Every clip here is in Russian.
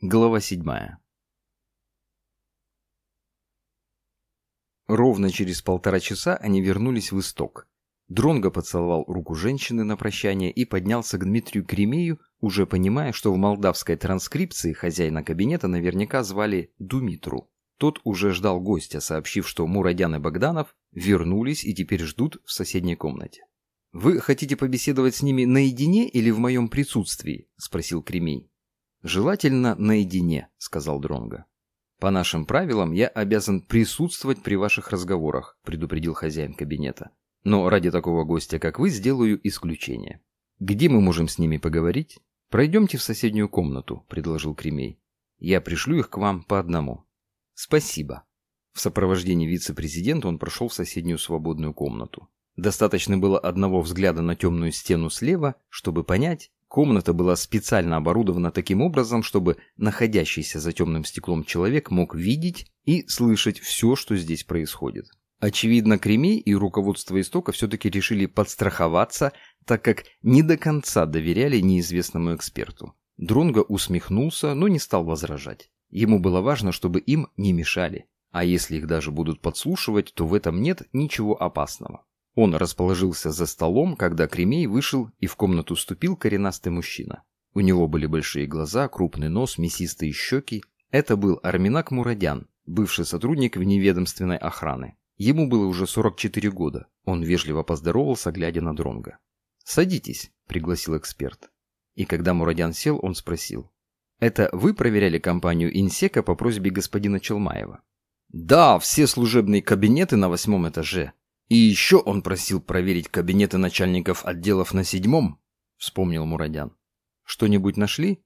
Глава седьмая. Ровно через полтора часа они вернулись в исток. Дронго поцеловал руку женщины на прощание и поднялся к Дмитрию Кремею, уже понимая, что в молдавской транскрипции хозяина кабинета наверняка звали Думитру. Тот уже ждал гостя, сообщив, что Мурадян и Богданов вернулись и теперь ждут в соседней комнате. «Вы хотите побеседовать с ними наедине или в моем присутствии?» – спросил Кремей. «Желательно наедине», — сказал Дронго. «По нашим правилам я обязан присутствовать при ваших разговорах», — предупредил хозяин кабинета. «Но ради такого гостя, как вы, сделаю исключение». «Где мы можем с ними поговорить?» «Пройдемте в соседнюю комнату», — предложил Кремей. «Я пришлю их к вам по одному». «Спасибо». В сопровождении вице-президента он прошел в соседнюю свободную комнату. Достаточно было одного взгляда на темную стену слева, чтобы понять, Комната была специально оборудована таким образом, чтобы находящийся за темным стеклом человек мог видеть и слышать все, что здесь происходит. Очевидно, Кремей и руководство истока все-таки решили подстраховаться, так как не до конца доверяли неизвестному эксперту. Дронго усмехнулся, но не стал возражать. Ему было важно, чтобы им не мешали. А если их даже будут подслушивать, то в этом нет ничего опасного. Он расположился за столом, когда Кремей вышел и в комнату вступил коренастый мужчина. У него были большие глаза, крупный нос, мясистые щеки. Это был Арминак Мурадян, бывший сотрудник вневедомственной охраны. Ему было уже 44 года. Он вежливо поздоровался, глядя на Дронга. «Садитесь», — пригласил эксперт. И когда Мурадян сел, он спросил. «Это вы проверяли компанию Инсека по просьбе господина Челмаева?» «Да, все служебные кабинеты на восьмом этаже», и еще он просил проверить кабинеты начальников отделов на седьмом, вспомнил Мурадян. Что-нибудь нашли?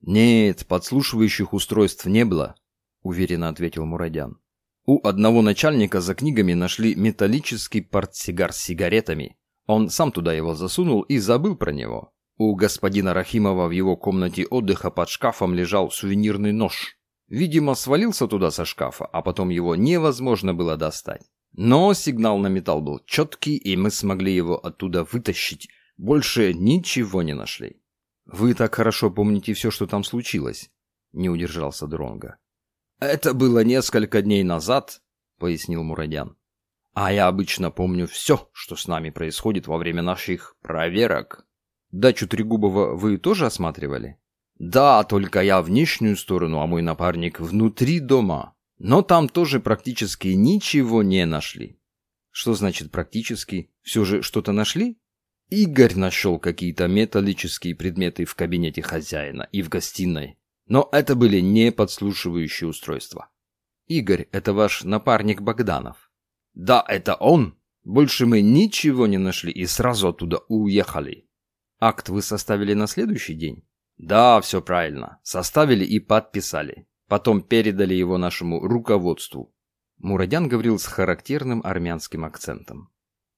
Нет, подслушивающих устройств не было, уверенно ответил Мурадян. У одного начальника за книгами нашли металлический портсигар с сигаретами. Он сам туда его засунул и забыл про него. У господина Рахимова в его комнате отдыха под шкафом лежал сувенирный нож. Видимо, свалился туда со шкафа, а потом его невозможно было достать. Но сигнал на металл был четкий, и мы смогли его оттуда вытащить. Больше ничего не нашли. «Вы так хорошо помните все, что там случилось?» — не удержался Дронга. «Это было несколько дней назад», — пояснил Мурадян. «А я обычно помню все, что с нами происходит во время наших проверок». «Дачу Трегубова вы тоже осматривали?» «Да, только я внешнюю сторону, а мой напарник внутри дома. Но там тоже практически ничего не нашли. Что значит практически? Все же что-то нашли? Игорь нашел какие-то металлические предметы в кабинете хозяина и в гостиной. Но это были не подслушивающие устройства. Игорь, это ваш напарник Богданов. Да, это он. Больше мы ничего не нашли и сразу оттуда уехали. Акт вы составили на следующий день? Да, все правильно. Составили и подписали. Потом передали его нашему руководству. Мурадян говорил с характерным армянским акцентом.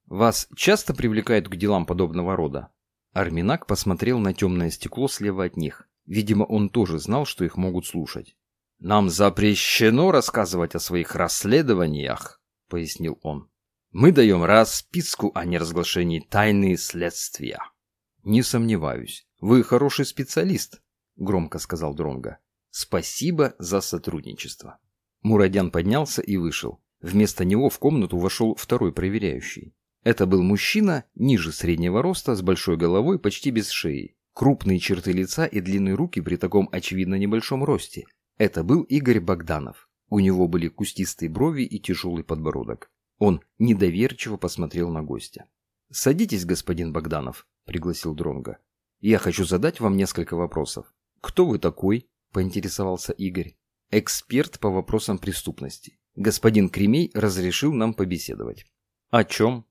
«Вас часто привлекают к делам подобного рода?» Арминак посмотрел на темное стекло слева от них. Видимо, он тоже знал, что их могут слушать. «Нам запрещено рассказывать о своих расследованиях», — пояснил он. «Мы даем расписку о неразглашении тайны следствия». «Не сомневаюсь. Вы хороший специалист», — громко сказал Дронга. Спасибо за сотрудничество. Мурадян поднялся и вышел. Вместо него в комнату вошел второй проверяющий. Это был мужчина ниже среднего роста, с большой головой, почти без шеи. Крупные черты лица и длинные руки при таком очевидно небольшом росте. Это был Игорь Богданов. У него были кустистые брови и тяжелый подбородок. Он недоверчиво посмотрел на гостя. «Садитесь, господин Богданов», — пригласил Дронга. «Я хочу задать вам несколько вопросов. Кто вы такой? – поинтересовался Игорь. «Эксперт по вопросам преступности. Господин Кремей разрешил нам побеседовать». «О чем?»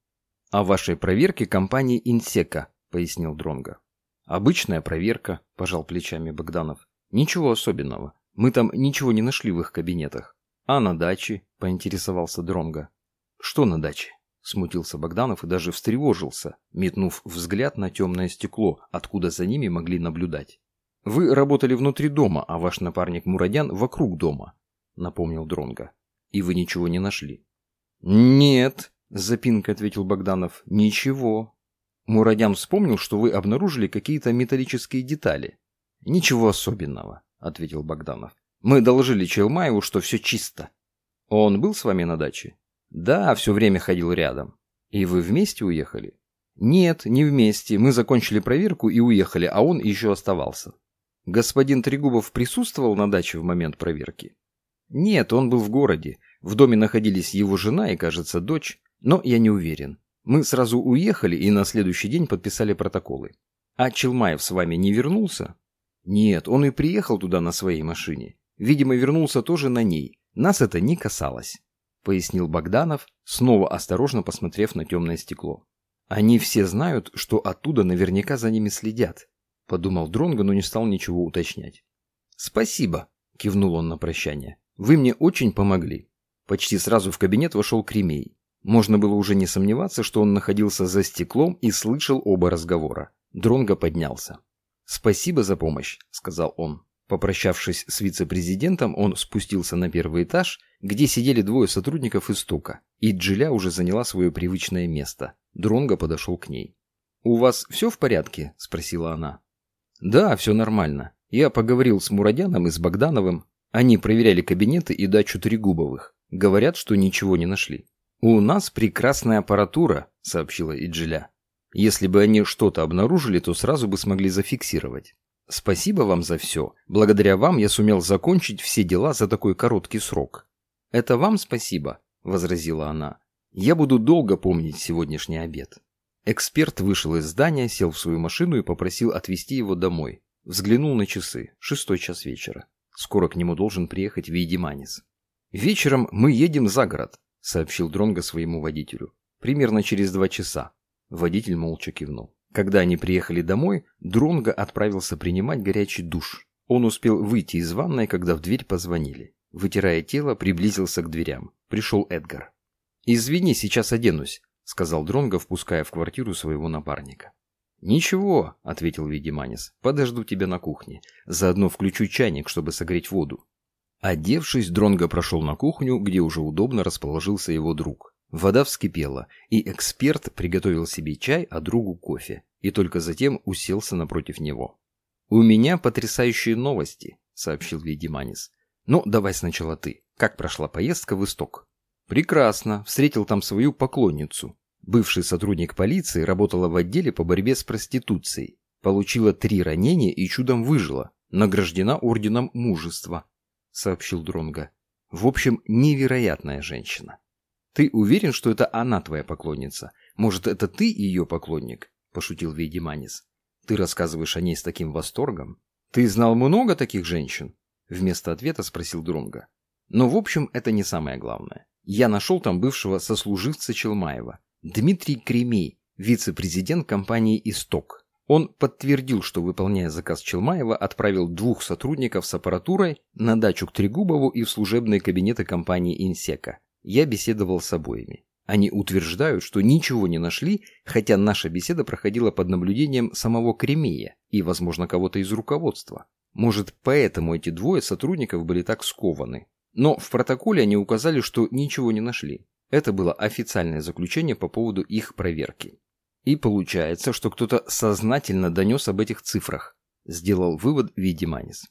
«О вашей проверке компании «Инсека», – пояснил Дронга. «Обычная проверка», – пожал плечами Богданов. «Ничего особенного. Мы там ничего не нашли в их кабинетах». «А на даче?» – поинтересовался Дронга. «Что на даче?» – смутился Богданов и даже встревожился, метнув взгляд на темное стекло, откуда за ними могли наблюдать. Вы работали внутри дома, а ваш напарник Мурадян вокруг дома, напомнил Дронга. И вы ничего не нашли. Нет, с запинкой ответил Богданов. Ничего. Мурадян вспомнил, что вы обнаружили какие-то металлические детали. Ничего особенного. — ответил Богданов. «Мы доложили Челмаеву, что все чисто». «Он был с вами на даче?» «Да, все время ходил рядом». «И вы вместе уехали?» «Нет, не вместе. Мы закончили проверку и уехали, а он еще оставался». «Господин Трегубов присутствовал на даче в момент проверки?» «Нет, он был в городе. В доме находились его жена и, кажется, дочь, но я не уверен. Мы сразу уехали и на следующий день подписали протоколы. А Челмаев с вами не вернулся?» «Нет, он и приехал туда на своей машине. Видимо, вернулся тоже на ней. Нас это не касалось», — пояснил Богданов, снова осторожно посмотрев на темное стекло. Они все знают, что оттуда наверняка за ними следят, подумал Дронго, но не стал ничего уточнять. Спасибо, кивнул он на прощание. Вы мне очень помогли. Почти сразу в кабинет вошел Кремей. Можно было уже не сомневаться, что он находился за стеклом и слышал оба разговора. Дронго поднялся. «Спасибо за помощь», — сказал он. Попрощавшись с вице-президентом, он спустился на первый этаж, где сидели двое сотрудников из ТУКа, и Джиля уже заняла свое привычное место. Дронго подошел к ней. «У вас все в порядке?» – спросила она. «Да, все нормально. Я поговорил с Мурадяном и с Богдановым. Они проверяли кабинеты и дачу Трегубовых. Говорят, что ничего не нашли». «У нас прекрасная аппаратура», – сообщила Иджиля. «Если бы они что-то обнаружили, то сразу бы смогли зафиксировать. Спасибо вам за все. Благодаря вам я сумел закончить все дела за такой короткий срок». «Это вам спасибо», – возразила она. Я буду долго помнить сегодняшний обед. Эксперт вышел из здания, сел в свою машину и попросил отвезти его домой. Взглянул на часы. Шестой час вечера. Скоро к нему должен приехать Вейдеманис. «Вечером мы едем за город», — сообщил Дронго своему водителю. «Примерно через два часа». Водитель молча кивнул. Когда они приехали домой, Дронго отправился принимать горячий душ. Он успел выйти из ванной, когда в дверь позвонили. Вытирая тело, приблизился к дверям. Пришел Эдгар. «Извини, сейчас оденусь», — сказал Дронго, впуская в квартиру своего напарника. «Ничего», — ответил Видиманис, — «подожду тебя на кухне. Заодно включу чайник, чтобы согреть воду». Одевшись, Дронго прошел на кухню, где уже удобно расположился его друг. Вода вскипела, и эксперт приготовил себе чай, а другу кофе, и только затем уселся напротив него. «У меня потрясающие новости», — сообщил Видиманис. «Ну, давай сначала ты. Как прошла поездка в Исток?» Прекрасно, встретил там свою поклонницу. Бывший сотрудник полиции работала в отделе по борьбе с проституцией. Получила три ранения и чудом выжила. Награждена орденом мужества, сообщил Дронга. В общем, невероятная женщина. Ты уверен, что это она твоя поклонница? Может, это ты ее поклонник? Пошутил Вейдеманис. Ты рассказываешь о ней с таким восторгом. Ты знал много таких женщин? Вместо ответа спросил Дронга. Но в общем, это не самое главное. Я нашел там бывшего сослуживца Челмаева. Дмитрий Кремей, вице-президент компании «Исток». Он подтвердил, что, выполняя заказ Челмаева, отправил двух сотрудников с аппаратурой на дачу к Трегубову и в служебные кабинеты компании «Инсека». Я беседовал с обоими. Они утверждают, что ничего не нашли, хотя наша беседа проходила под наблюдением самого Кремея и, возможно, кого-то из руководства. Может, поэтому эти двое сотрудников были так скованы. Но в протоколе они указали, что ничего не нашли. Это было официальное заключение по поводу их проверки. И получается, что кто-то сознательно донес об этих цифрах, сделал вывод Видиманис.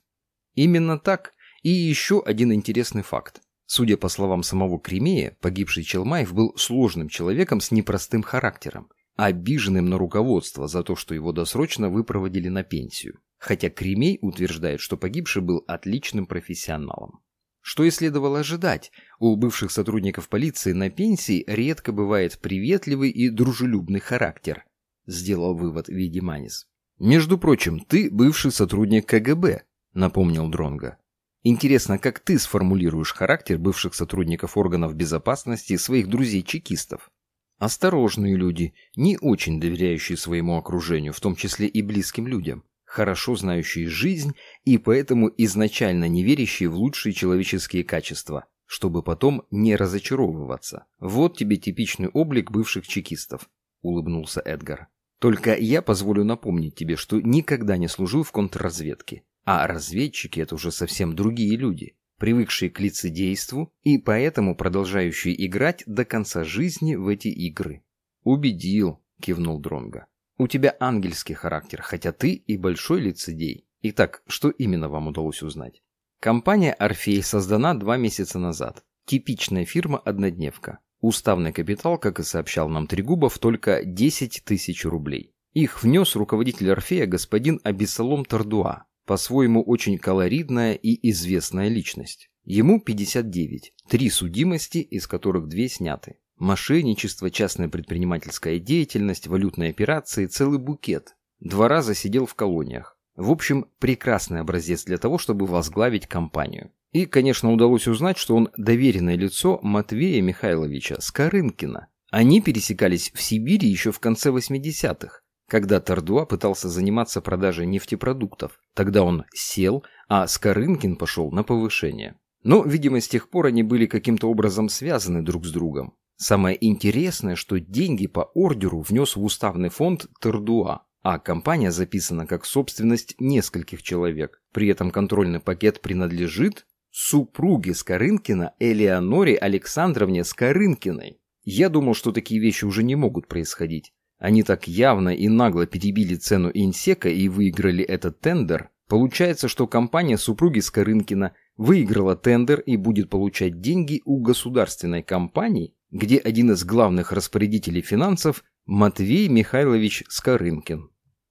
Именно так. И еще один интересный факт. Судя по словам самого Кремея, погибший Челмаев был сложным человеком с непростым характером, обиженным на руководство за то, что его досрочно выпроводили на пенсию. Хотя Кремей утверждает, что погибший был отличным профессионалом. Что и следовало ожидать, у бывших сотрудников полиции на пенсии редко бывает приветливый и дружелюбный характер, сделал вывод Видиманис. Между прочим, ты бывший сотрудник КГБ, напомнил Дронга. Интересно, как ты сформулируешь характер бывших сотрудников органов безопасности своих друзей-чекистов? Осторожные люди, не очень доверяющие своему окружению, в том числе и близким людям хорошо знающие жизнь и поэтому изначально не верящие в лучшие человеческие качества, чтобы потом не разочаровываться. Вот тебе типичный облик бывших чекистов, улыбнулся Эдгар. Только я позволю напомнить тебе, что никогда не служил в контрразведке, а разведчики это уже совсем другие люди, привыкшие к лицедейству и поэтому продолжающие играть до конца жизни в эти игры. Убедил, кивнул Дронга. У тебя ангельский характер, хотя ты и большой лицедей. Итак, что именно вам удалось узнать? Компания «Орфей» создана два месяца назад. Типичная фирма-однодневка. Уставный капитал, как и сообщал нам Трегубов, только 10 тысяч рублей. Их внес руководитель Орфея господин Абиссалом Тардуа, по-своему очень колоритная и известная личность. Ему 59, три судимости, из которых две сняты. Мошенничество, частная предпринимательская деятельность, валютные операции, целый букет. Два раза сидел в колониях. В общем, прекрасный образец для того, чтобы возглавить компанию. И, конечно, удалось узнать, что он доверенное лицо Матвея Михайловича Скорынкина. Они пересекались в Сибири еще в конце 80-х, когда Тардуа пытался заниматься продажей нефтепродуктов. Тогда он сел, а Скорынкин пошел на повышение. Но, видимо, с тех пор они были каким-то образом связаны друг с другом. Самое интересное, что деньги по ордеру внес в уставный фонд Тардуа, а компания записана как собственность нескольких человек. При этом контрольный пакет принадлежит супруге Скорынкина Элеоноре Александровне Скорынкиной. Я думал, что такие вещи уже не могут происходить. Они так явно и нагло перебили цену инсека и выиграли этот тендер. Получается, что компания супруги Скорынкина выиграла тендер и будет получать деньги у государственной компании, где один из главных распорядителей финансов Матвей Михайлович Скорынкин.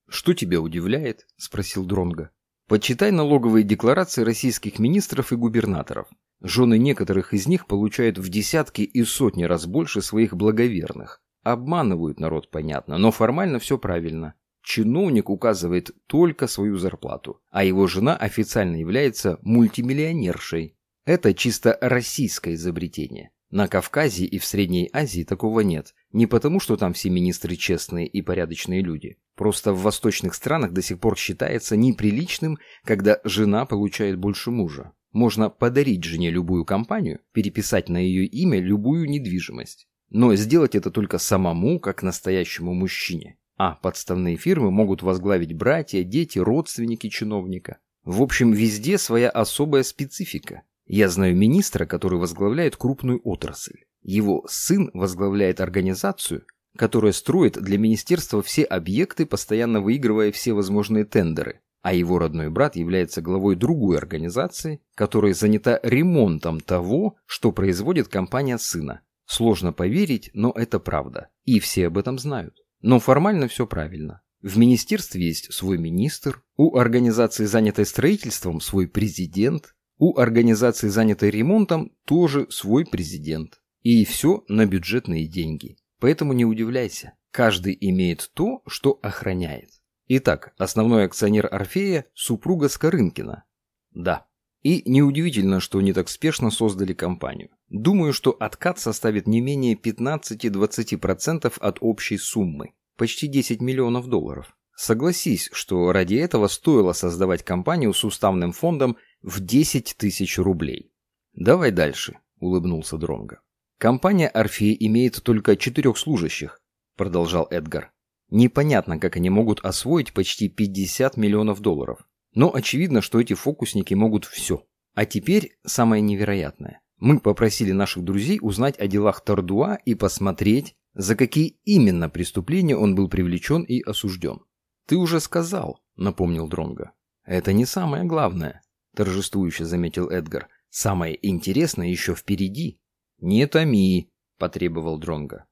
«Что тебя удивляет?» – спросил Дронга. Почитай налоговые декларации российских министров и губернаторов. Жены некоторых из них получают в десятки и сотни раз больше своих благоверных. Обманывают народ, понятно, но формально все правильно. Чиновник указывает только свою зарплату, а его жена официально является мультимиллионершей. Это чисто российское изобретение. На Кавказе и в Средней Азии такого нет. Не потому, что там все министры честные и порядочные люди. Просто в восточных странах до сих пор считается неприличным, когда жена получает больше мужа. Можно подарить жене любую компанию, переписать на ее имя любую недвижимость. Но сделать это только самому, как настоящему мужчине. А подставные фирмы могут возглавить братья, дети, родственники чиновника. В общем, везде своя особая специфика. Я знаю министра, который возглавляет крупную отрасль. Его сын возглавляет организацию, которая строит для министерства все объекты, постоянно выигрывая все возможные тендеры. А его родной брат является главой другой организации, которая занята ремонтом того, что производит компания сына. Сложно поверить, но это правда. И все об этом знают. Но формально все правильно. В министерстве есть свой министр, у организации, занятой строительством, свой президент, у организации, занятой ремонтом, тоже свой президент. И все на бюджетные деньги. Поэтому не удивляйся. Каждый имеет то, что охраняет. Итак, основной акционер Орфея – супруга Скорынкина. Да. И неудивительно, что они так спешно создали компанию. Думаю, что откат составит не менее 15-20% от общей суммы. Почти 10 миллионов долларов. Согласись, что ради этого стоило создавать компанию с уставным фондом в 10 тысяч рублей. «Давай дальше», — улыбнулся Дронго. «Компания «Орфей» имеет только четырех служащих», — продолжал Эдгар. «Непонятно, как они могут освоить почти 50 миллионов долларов. Но очевидно, что эти фокусники могут все. А теперь самое невероятное. Мы попросили наших друзей узнать о делах Тардуа и посмотреть, за какие именно преступления он был привлечен и осужден. «Ты уже сказал», — напомнил Дронго. «Это не самое главное», — торжествующе заметил Эдгар. «Самое интересное еще впереди». «Не томи», — потребовал Дронго.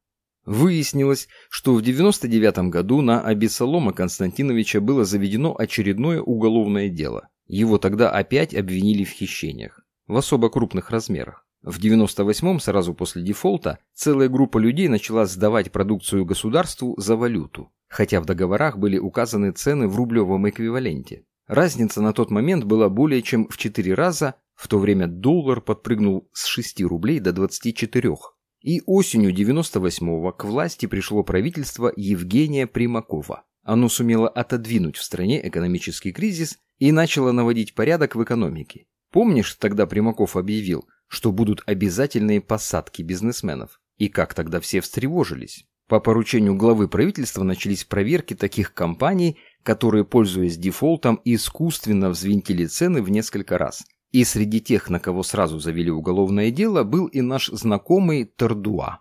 Выяснилось, что в 99 году на Абисалома Константиновича было заведено очередное уголовное дело. Его тогда опять обвинили в хищениях в особо крупных размерах. В 98-м, сразу после дефолта, целая группа людей начала сдавать продукцию государству за валюту, хотя в договорах были указаны цены в рублевом эквиваленте. Разница на тот момент была более чем в 4 раза, в то время доллар подпрыгнул с 6 рублей до 24. И осенью 98-го к власти пришло правительство Евгения Примакова. Оно сумело отодвинуть в стране экономический кризис и начало наводить порядок в экономике. Помнишь, тогда Примаков объявил, что будут обязательные посадки бизнесменов? И как тогда все встревожились? По поручению главы правительства начались проверки таких компаний, которые, пользуясь дефолтом, искусственно взвинтили цены в несколько раз. И среди тех, на кого сразу завели уголовное дело, был и наш знакомый Тардуа.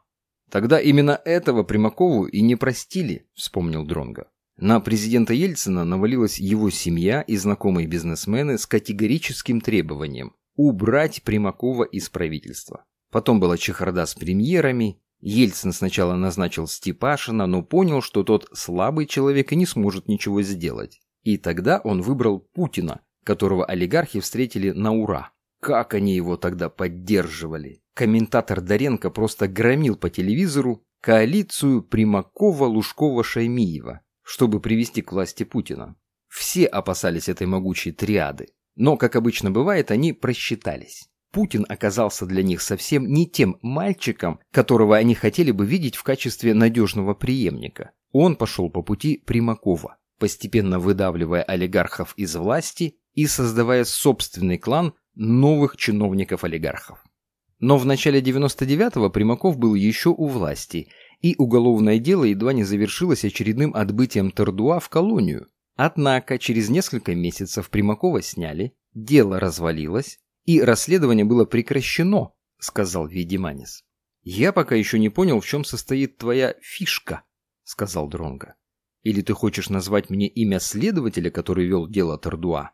Тогда именно этого Примакову и не простили, вспомнил Дронга. На президента Ельцина навалилась его семья и знакомые бизнесмены с категорическим требованием убрать Примакова из правительства. Потом была чехарда с премьерами. Ельцин сначала назначил Степашина, но понял, что тот слабый человек и не сможет ничего сделать. И тогда он выбрал Путина, которого олигархи встретили на ура. Как они его тогда поддерживали! Комментатор Доренко просто громил по телевизору коалицию Примакова-Лужкова-Шаймиева чтобы привести к власти Путина. Все опасались этой могучей триады. Но, как обычно бывает, они просчитались. Путин оказался для них совсем не тем мальчиком, которого они хотели бы видеть в качестве надежного преемника. Он пошел по пути Примакова, постепенно выдавливая олигархов из власти и создавая собственный клан новых чиновников-олигархов. Но в начале 99-го Примаков был еще у власти и уголовное дело едва не завершилось очередным отбытием Тордуа в колонию. Однако через несколько месяцев Примакова сняли, дело развалилось, и расследование было прекращено, сказал Видиманис. Я пока еще не понял, в чем состоит твоя фишка, сказал Дронга. Или ты хочешь назвать мне имя следователя, который вел дело Тордуа?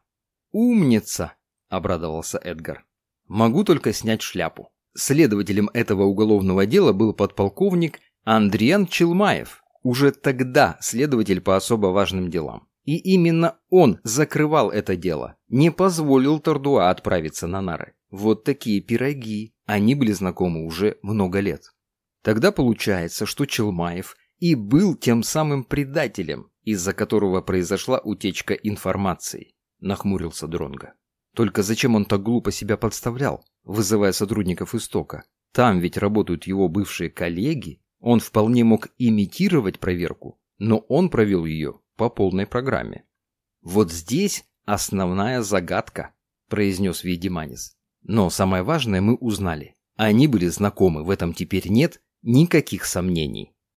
Умница, обрадовался Эдгар. Могу только снять шляпу. Следователем этого уголовного дела был подполковник Андриан Челмаев, уже тогда следователь по особо важным делам. И именно он закрывал это дело, не позволил Тордуа отправиться на нары. Вот такие пироги. Они были знакомы уже много лет. Тогда получается, что Челмаев и был тем самым предателем, из-за которого произошла утечка информации, нахмурился Дронга. Только зачем он так глупо себя подставлял, вызывая сотрудников истока? Там ведь работают его бывшие коллеги, он вполне мог имитировать проверку, но он провел ее по полной программе. «Вот здесь основная загадка», – произнес Ведиманис. «Но самое важное мы узнали. Они были знакомы, в этом теперь нет никаких сомнений».